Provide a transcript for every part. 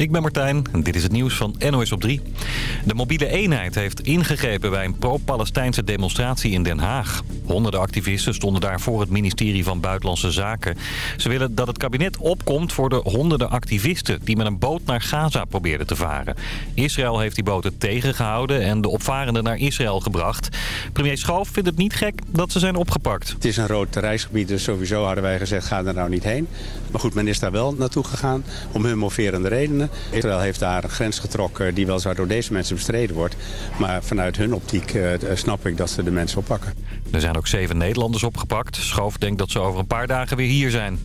ik ben Martijn en dit is het nieuws van NOS op 3. De mobiele eenheid heeft ingegrepen bij een pro-Palestijnse demonstratie in Den Haag. Honderden activisten stonden daar voor het ministerie van Buitenlandse Zaken. Ze willen dat het kabinet opkomt voor de honderden activisten... die met een boot naar Gaza probeerden te varen. Israël heeft die boten tegengehouden en de opvarenden naar Israël gebracht. Premier Schoof vindt het niet gek dat ze zijn opgepakt. Het is een rood reisgebied, dus sowieso hadden wij gezegd... ga er nou niet heen. Maar goed, men is daar wel naartoe gegaan om hun moverende redenen. Israël heeft daar een grens getrokken die wel zo door deze mensen bestreden wordt. Maar vanuit hun optiek uh, snap ik dat ze de mensen oppakken. Er zijn ook zeven Nederlanders opgepakt. Schoof denkt dat ze over een paar dagen weer hier zijn.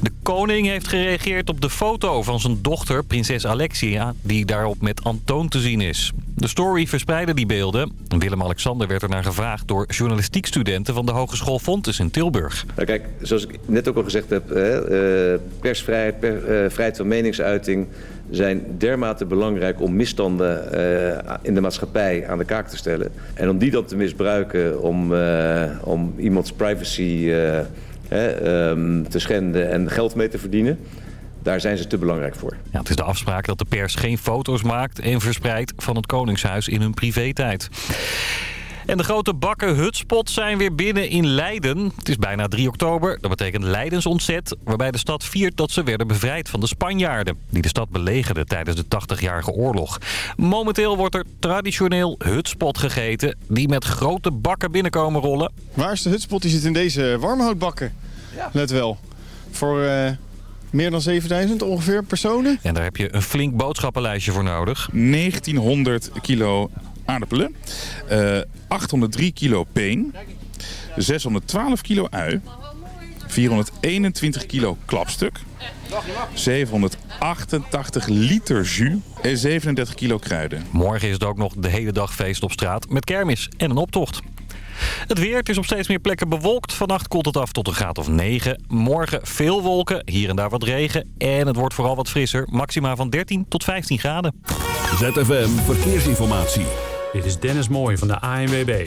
De koning heeft gereageerd op de foto van zijn dochter, prinses Alexia... die daarop met Antoon te zien is. De story verspreidde die beelden. Willem-Alexander werd er naar gevraagd door journalistiekstudenten... van de Hogeschool Fontes in Tilburg. Nou, kijk, zoals ik net ook al gezegd heb... Hè, persvrijheid, per, uh, vrijheid van meningsuiting zijn dermate belangrijk om misstanden uh, in de maatschappij aan de kaak te stellen. En om die dan te misbruiken om, uh, om iemands privacy uh, um, te schenden en geld mee te verdienen... Daar zijn ze te belangrijk voor. Ja, het is de afspraak dat de pers geen foto's maakt en verspreidt van het Koningshuis in hun privé-tijd. En de grote bakken hutspots zijn weer binnen in Leiden. Het is bijna 3 oktober. Dat betekent Leidensontzet, waarbij de stad viert dat ze werden bevrijd van de Spanjaarden... die de stad belegerden tijdens de 80-jarige oorlog. Momenteel wordt er traditioneel hutspot gegeten... die met grote bakken binnenkomen rollen. Waar is de hutspot? Die zit in deze warmhoutbakken. Ja. Let wel. Voor... Uh... Meer dan 7000 ongeveer personen. En daar heb je een flink boodschappenlijstje voor nodig. 1900 kilo aardappelen, uh, 803 kilo peen, 612 kilo ui, 421 kilo klapstuk, 788 liter jus en 37 kilo kruiden. Morgen is het ook nog de hele dag feest op straat met kermis en een optocht. Het weer, het is op steeds meer plekken bewolkt. Vannacht koelt het af tot een graad of 9. Morgen veel wolken, hier en daar wat regen. En het wordt vooral wat frisser. Maxima van 13 tot 15 graden. ZFM Verkeersinformatie. Dit is Dennis Mooij van de ANWB.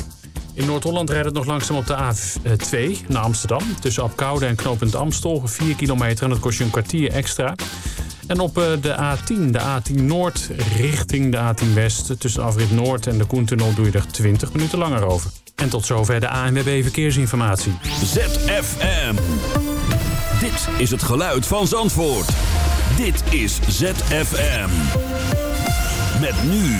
In Noord-Holland rijdt het nog langzaam op de A2 naar Amsterdam. Tussen Apkoude en knooppunt Amstel. 4 kilometer en dat kost je een kwartier extra. En op de A10, de A10 Noord richting de A10 West. Tussen Afrit Noord en de Koentunnel doe je er 20 minuten langer over. En tot zover de ANWB Verkeersinformatie. ZFM. Dit is het geluid van Zandvoort. Dit is ZFM. Met nu...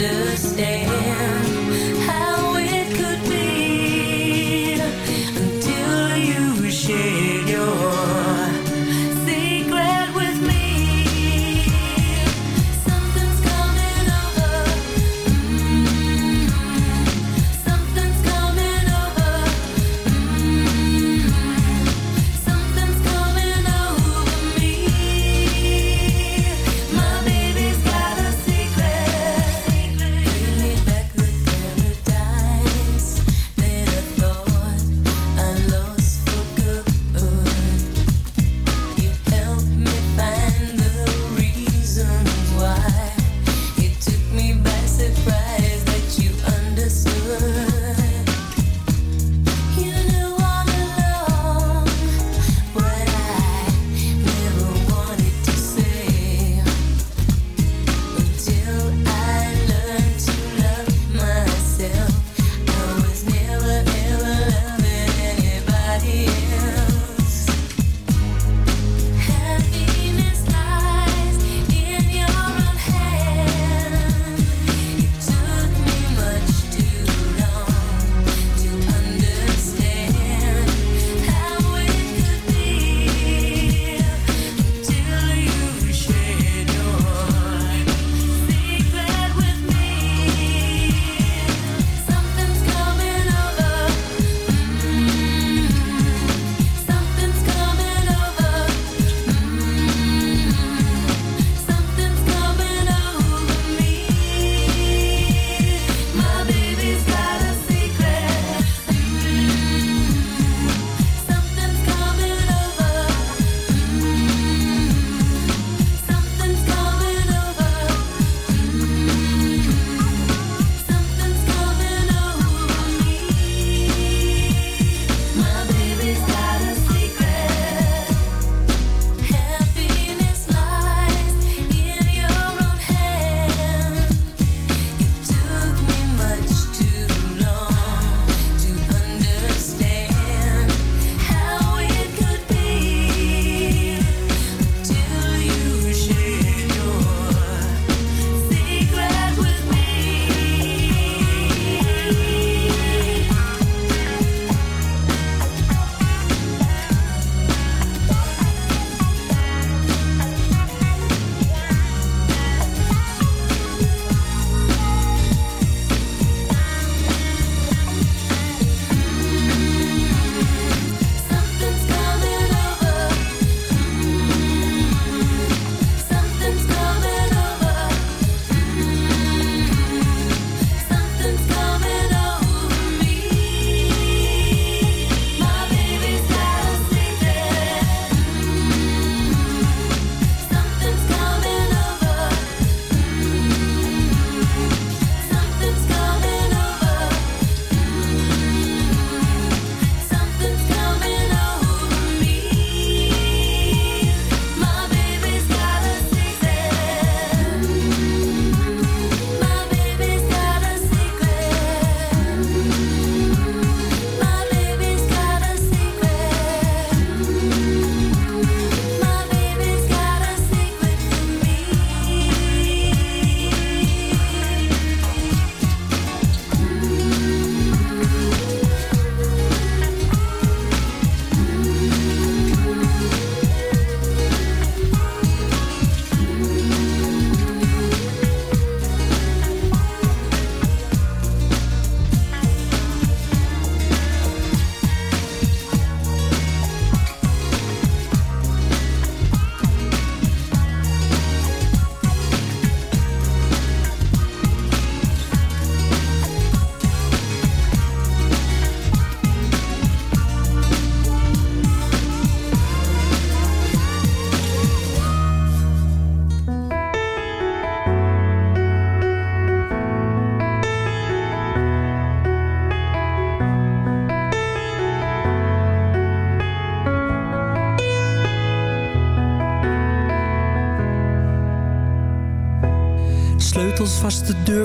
understand.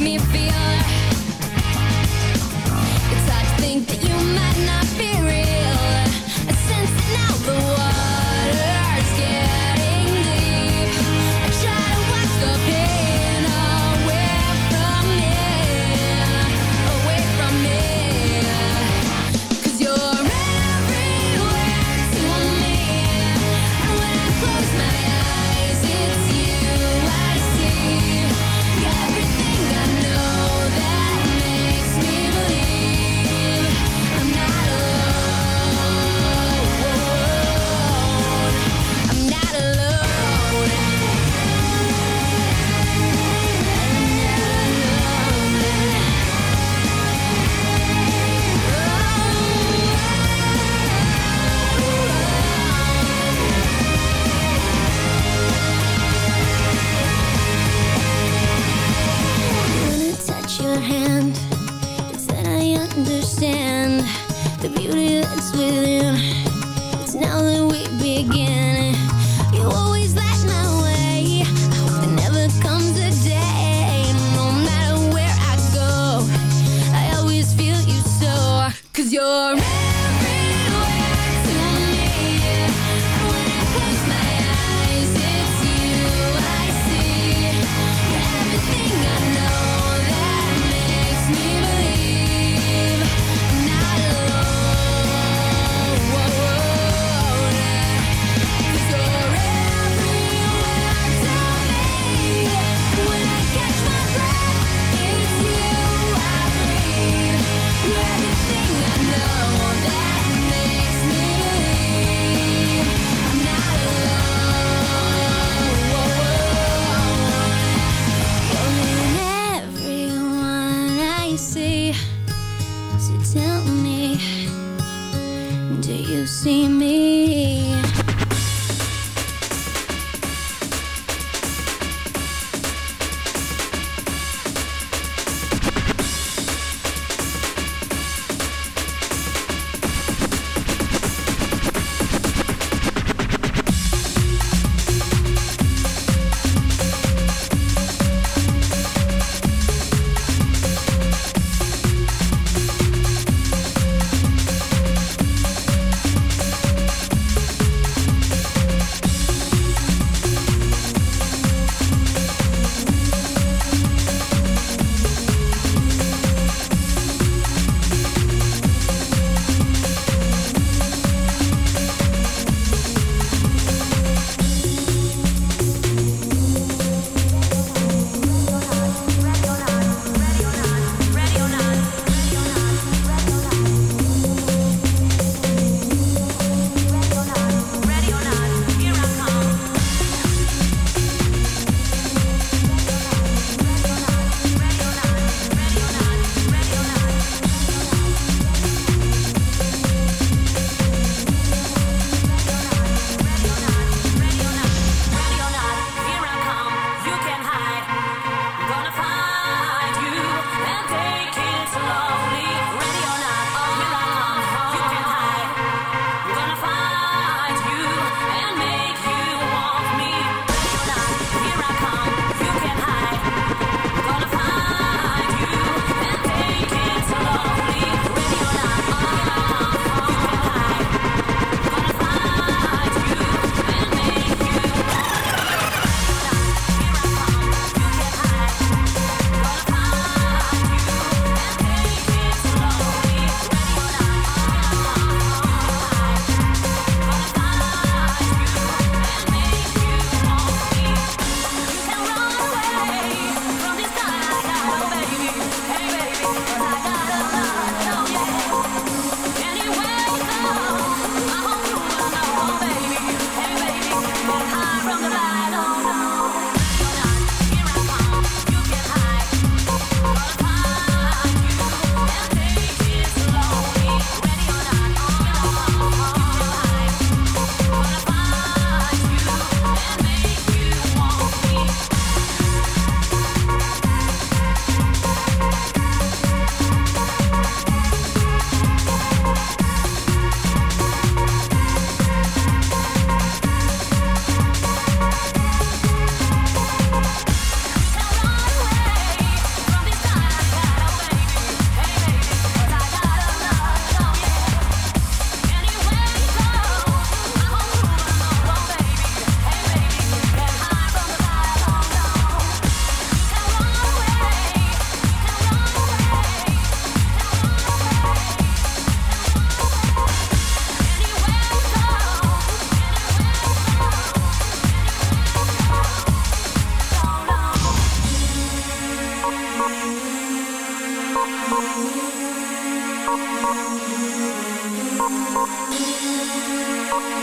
Me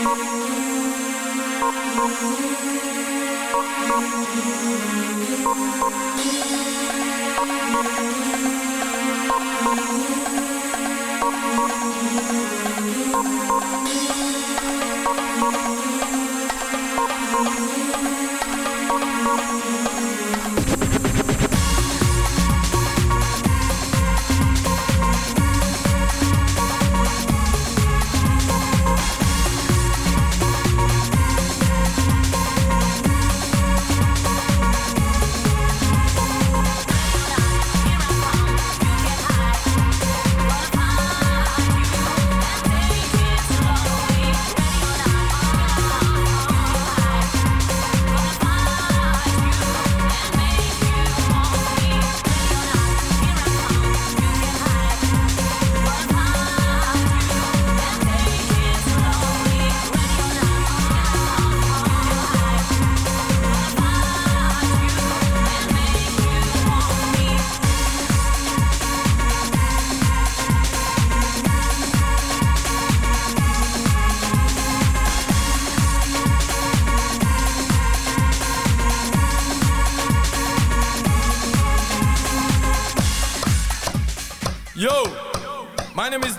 Yo,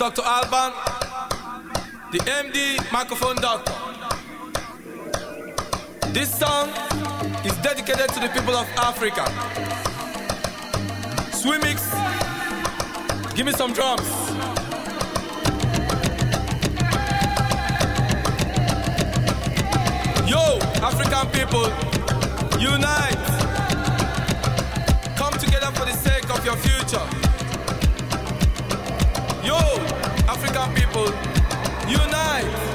Dr. Alban, the MD microphone doctor. This song is dedicated to the people of Africa. Swimix, give me some drums. Yo, African people, unite. People, unite.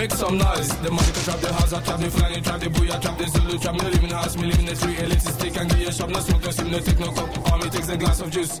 Make some noise. The money can trap the house, I trap the flying, trap the booyah, trap the Zulu, trap me live in the house, me live in the street, elixir stick and give you a shop, no smoke, no steam, no take no coke. All me takes a glass of juice.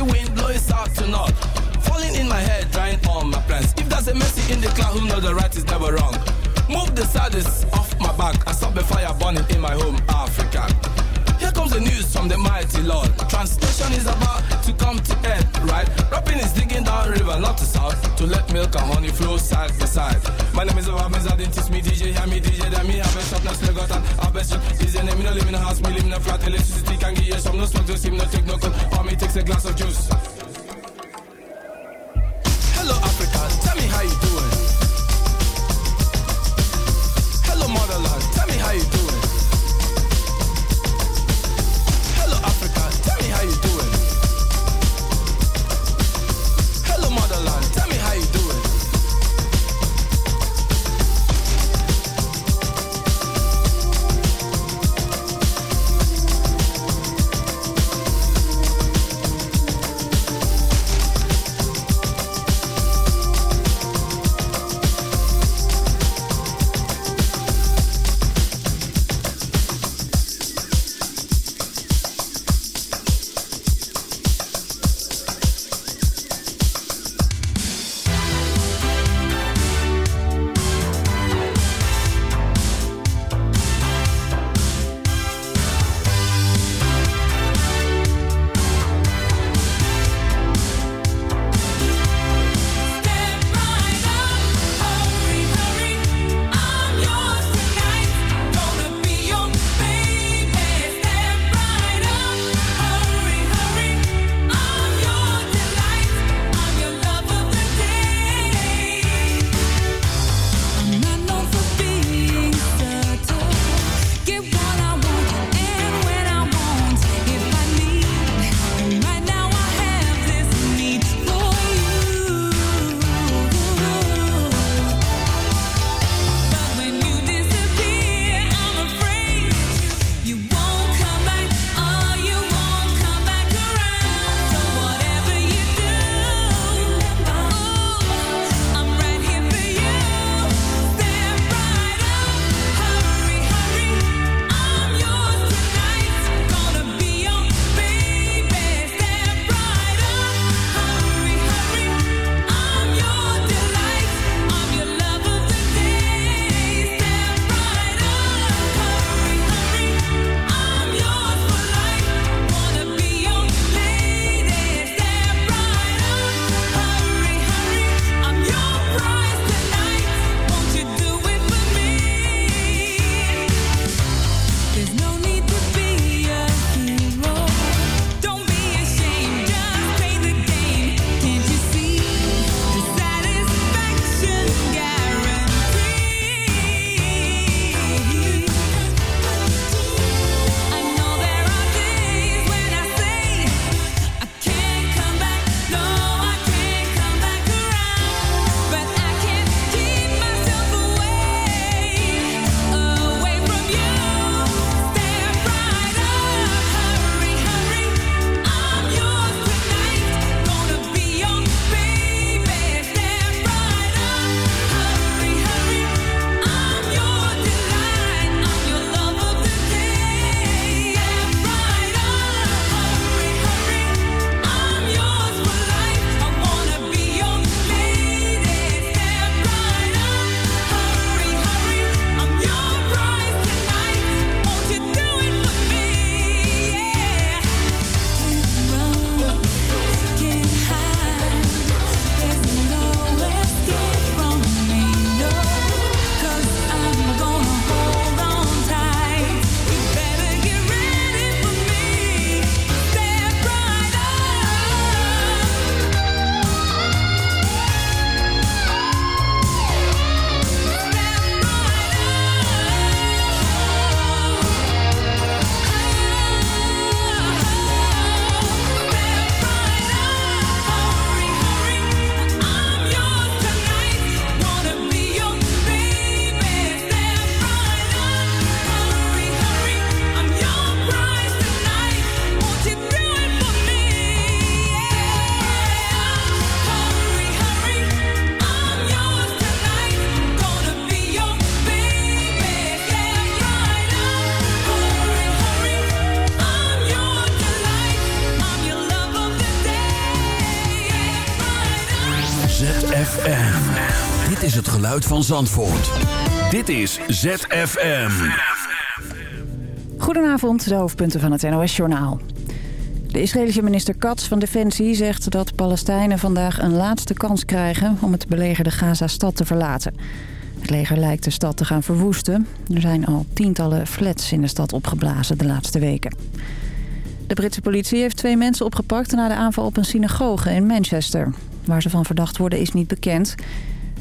the wind blowing south to north. Falling in my head, drying all my plans. If there's a mercy in the cloud, who knows the right is never wrong. Move the saddest off my back. I stop the fire burning in my home, Africa. Here comes the news from the mighty Lord. Translation is about to come to end, right? Rapping is digging down river, not to south, to let milk and honey flow side by side. My name is Obama, I didn't teach me DJ, hear me DJ, then me have a shop, now still got an I best shop. Is the name, no live in a house, me live in a flat, electricity can no smoke, steam, no for me takes a glass of juice. Hello Africa, tell me how you doing. Hello motherland, tell me how you doing. Dit is ZFM. Goedenavond, de hoofdpunten van het NOS-journaal. De Israëlische minister Katz van Defensie zegt dat Palestijnen vandaag een laatste kans krijgen om het belegerde Gaza-stad te verlaten. Het leger lijkt de stad te gaan verwoesten. Er zijn al tientallen flats in de stad opgeblazen de laatste weken. De Britse politie heeft twee mensen opgepakt na de aanval op een synagoge in Manchester. Waar ze van verdacht worden is niet bekend.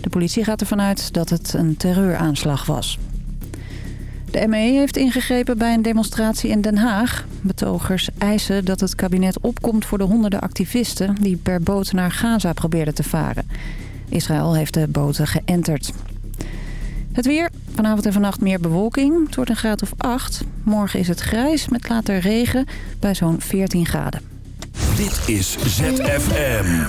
De politie gaat ervan uit dat het een terreuraanslag was. De ME heeft ingegrepen bij een demonstratie in Den Haag. Betogers eisen dat het kabinet opkomt voor de honderden activisten... die per boot naar Gaza probeerden te varen. Israël heeft de boten geënterd. Het weer. Vanavond en vannacht meer bewolking. Het wordt een graad of 8. Morgen is het grijs met later regen bij zo'n 14 graden. Dit is ZFM.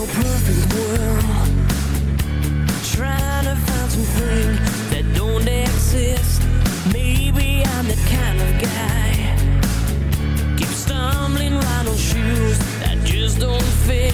Ain't perfect world. Trying to find something that don't exist. Maybe I'm the kind of guy. Keep stumbling around on shoes that just don't fit.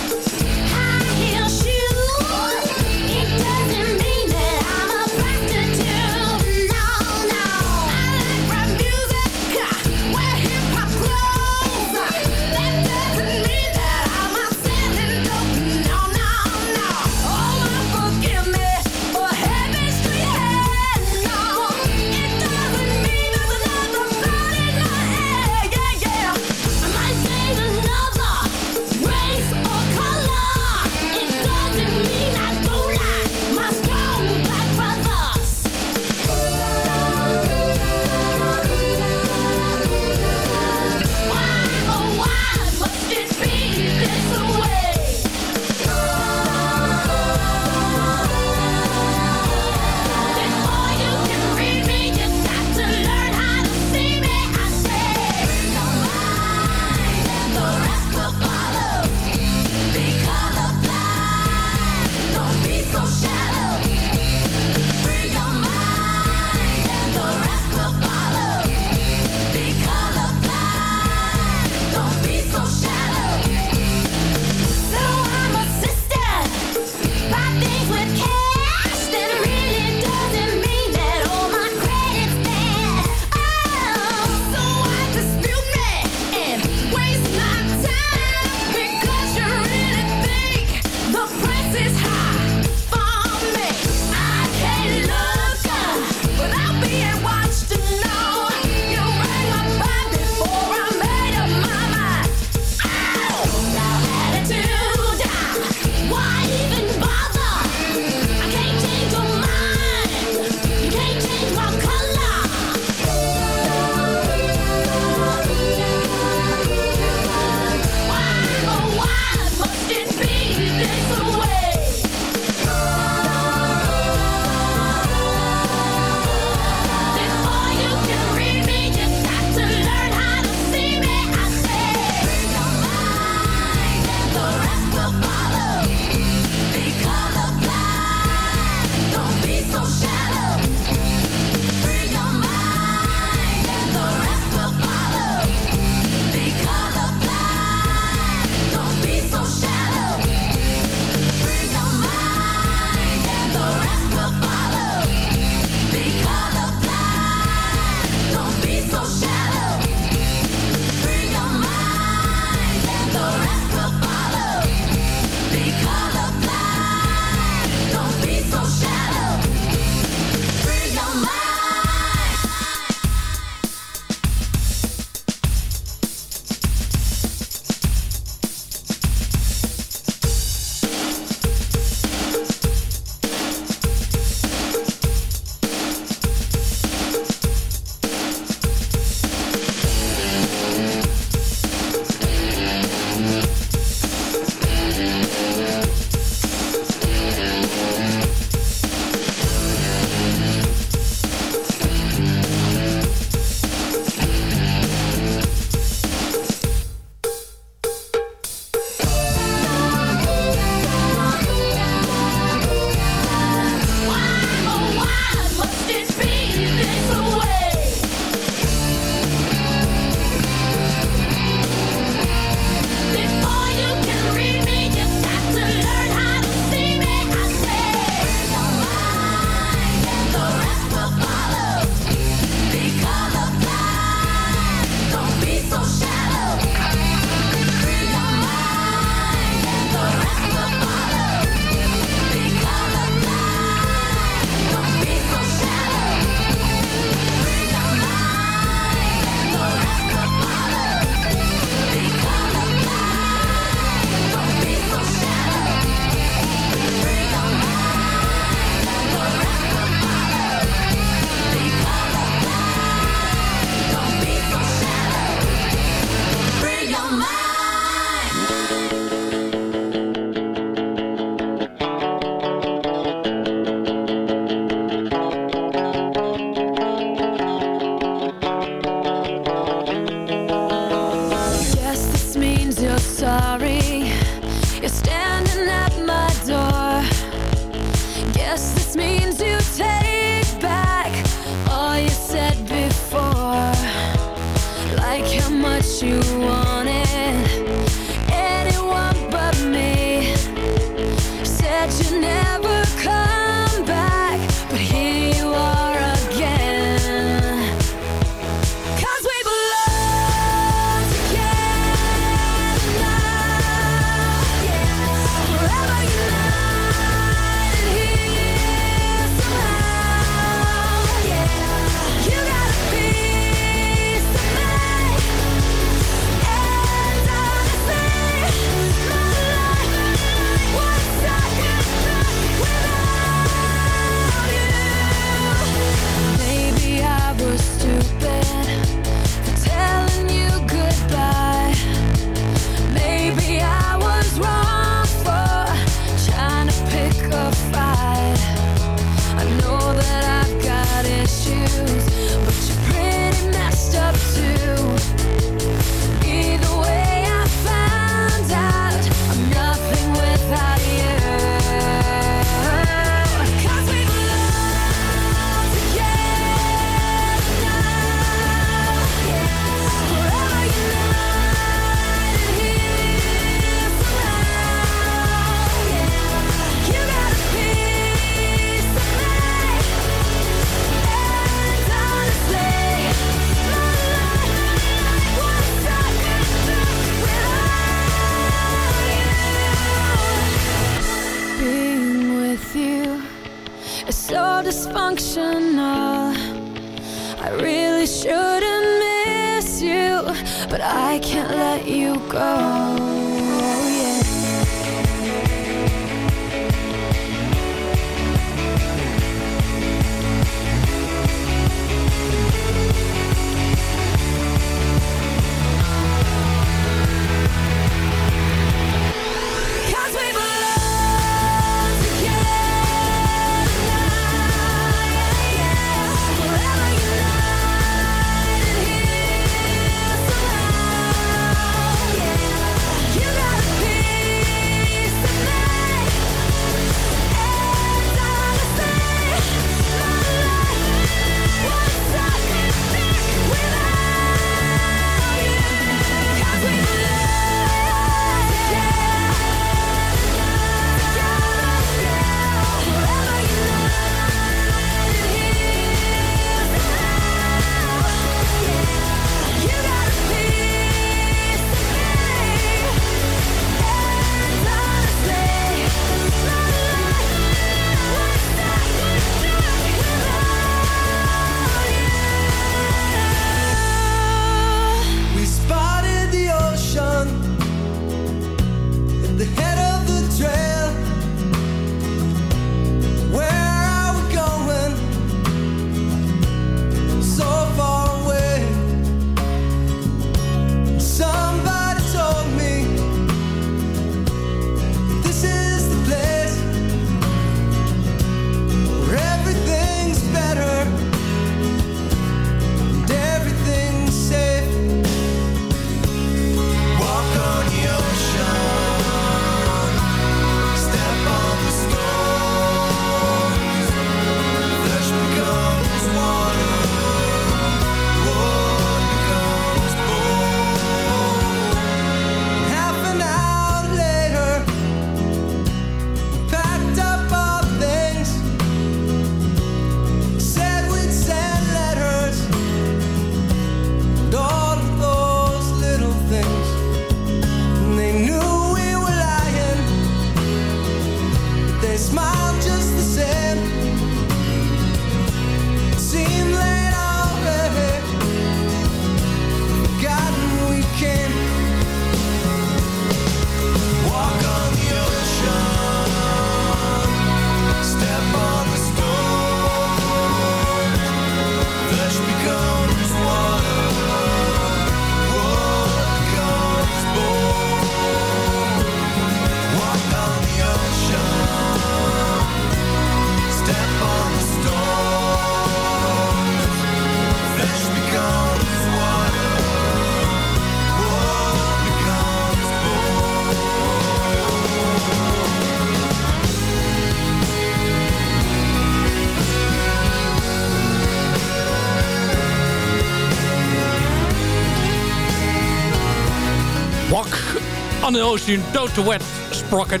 On the Ocean, Total Wet Sprocket.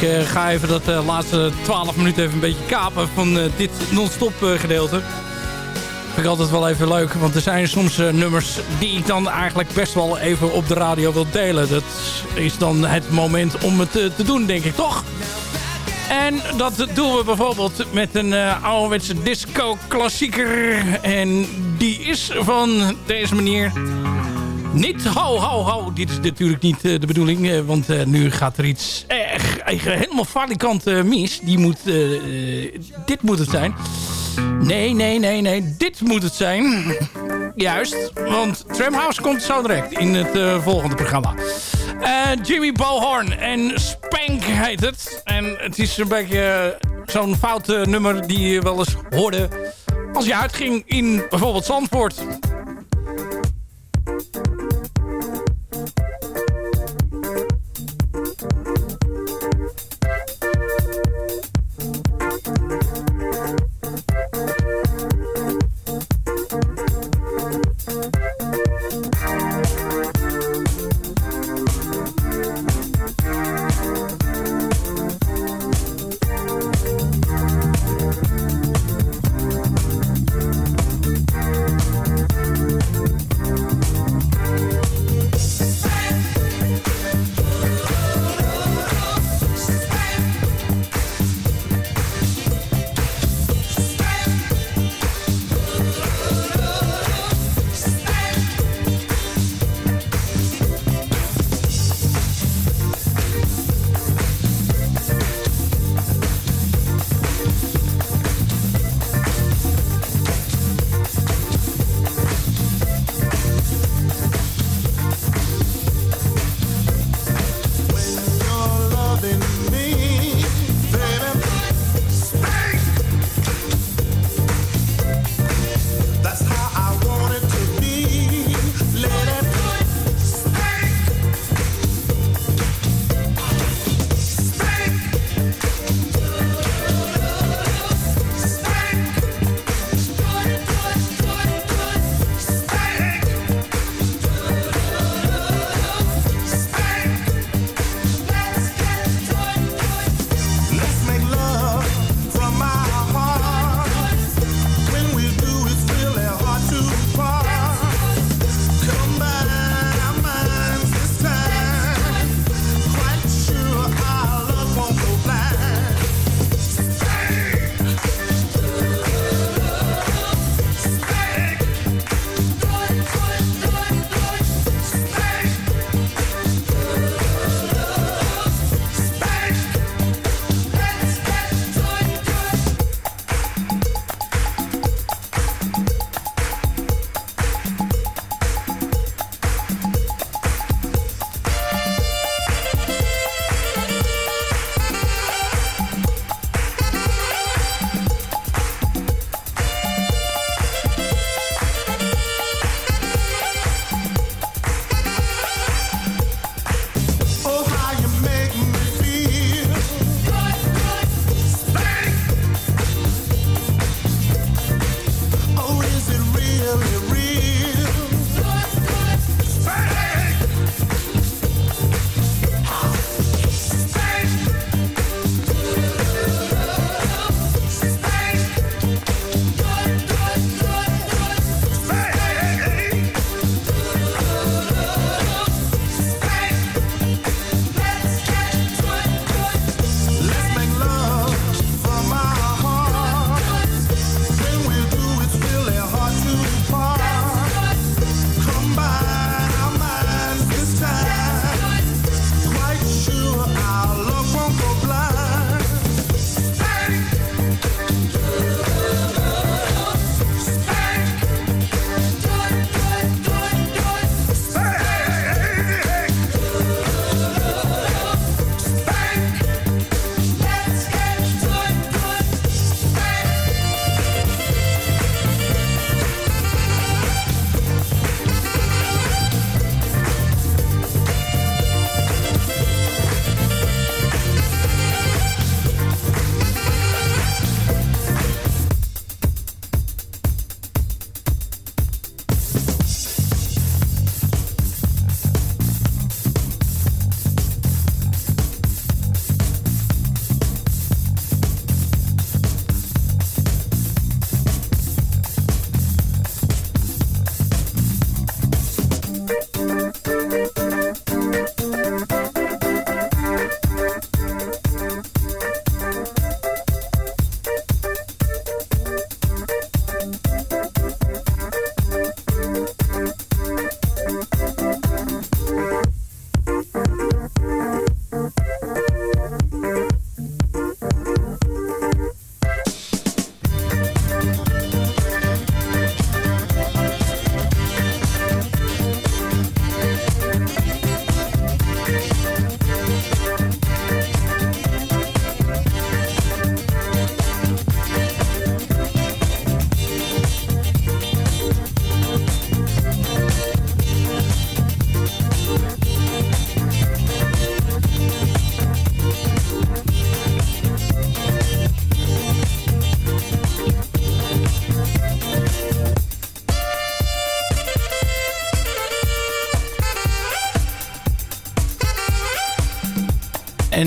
Ik eh, ga even dat eh, laatste 12 minuten even een beetje kapen van eh, dit non-stop gedeelte. Vind ik altijd wel even leuk, want er zijn soms nummers die ik dan eigenlijk best wel even op de radio wil delen. Dat is dan het moment om het te doen, denk ik toch? En dat doen we bijvoorbeeld met een ouderwetse disco-klassieker. En die is van deze manier... Niet ho ho ho, dit is natuurlijk niet eh, de bedoeling, eh, want eh, nu gaat er iets echt, helemaal falikant mis. Die moet, dit moet het zijn. Nee, nee, nee, nee, dit moet het zijn. Juist, want Tramhouse komt zo direct in het volgende programma. Jimmy Bohorn en Spank heet het. En het is een beetje zo'n fout nummer die je wel eens hoorde als je uitging in bijvoorbeeld Zandvoort.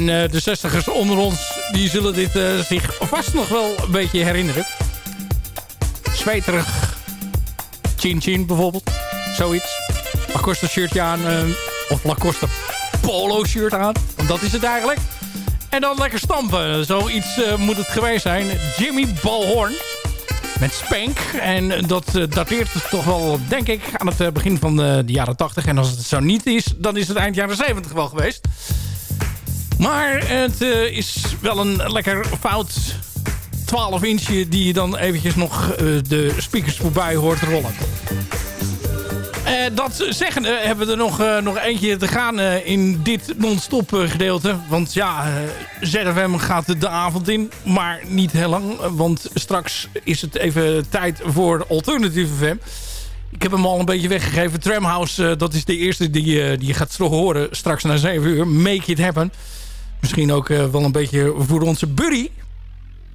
En eh, de zestigers onder ons, die zullen dit eh, zich vast nog wel een beetje herinneren. Zweterig. Chin Chin bijvoorbeeld. Zoiets. Lacoste shirtje aan. eh, of Lacoste polo shirt aan. Dat is het eigenlijk. En dan lekker stampen. Zoiets moet het geweest zijn. Jimmy Balhorn. Met Spank. En dat eh, dateert toch wel, denk ik, aan het begin van de jaren 80. En als het zo niet is, dan is het eind jaren 70 wel geweest. Maar het eh, is wel een lekker fout 12 inchje die je dan eventjes nog eh, de speakers voorbij hoort rollen. Eh, dat zeggen hebben we er nog, nog eentje te gaan in dit non-stop gedeelte. Want ja, ZFM gaat de avond in, maar niet heel lang. Want straks is het even tijd voor Alternative FM. Ik heb hem al een beetje weggegeven. Tramhouse, dat is de eerste die, die je gaat horen straks na 7 uur. Make it happen. Misschien ook eh, wel een beetje voor onze buddy.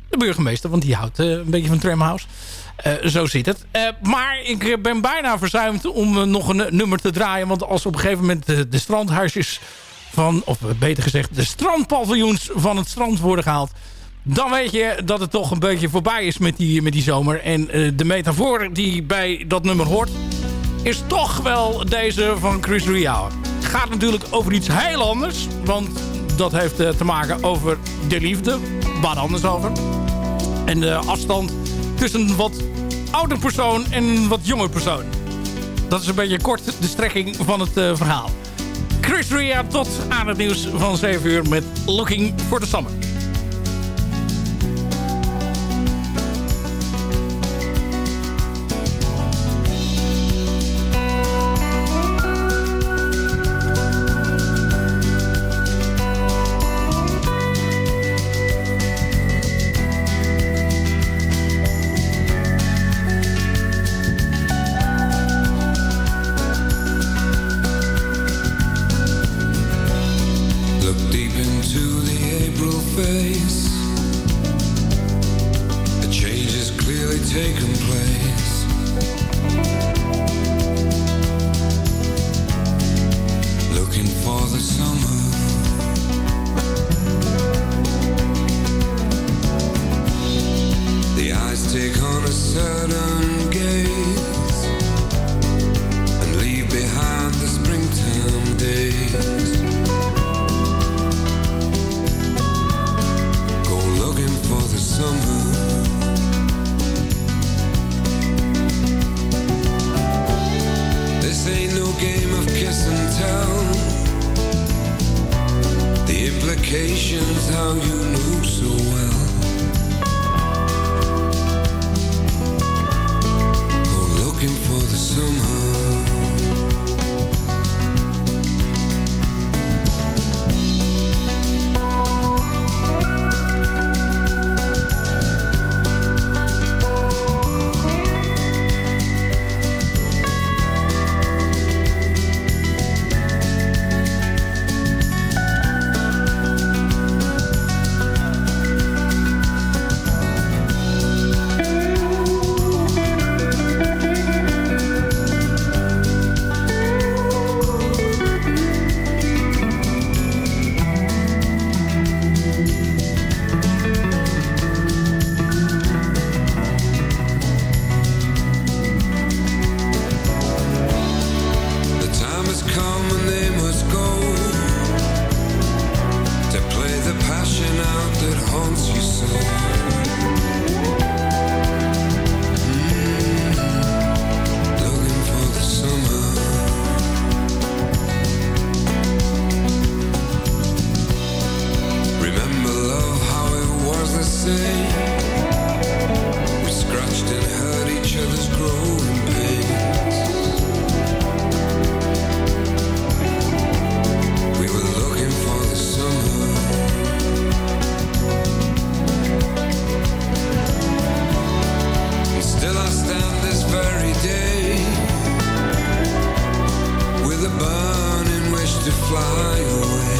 De burgemeester, want die houdt eh, een beetje van Tramhouse. Eh, zo zit het. Maar ik ben bijna verzuimd om nog een nummer te draaien. Want als op een gegeven moment de, strandhuisjes van... of beter gezegd de strandpaviljoens van het strand worden gehaald... dan weet je dat het toch een beetje voorbij is met die, met die zomer. En de metafoor die bij dat nummer hoort... is toch wel deze van Chris Ria. Het gaat natuurlijk over iets heel anders. Want dat heeft eh, te maken over de liefde. Waar anders over. En de afstand tussen een wat ouder persoon en een wat jonger persoon. Dat is een beetje kort de strekking van het eh, verhaal. Chris Ria tot aan het nieuws van 7 uur met Looking for the Summer. fly away.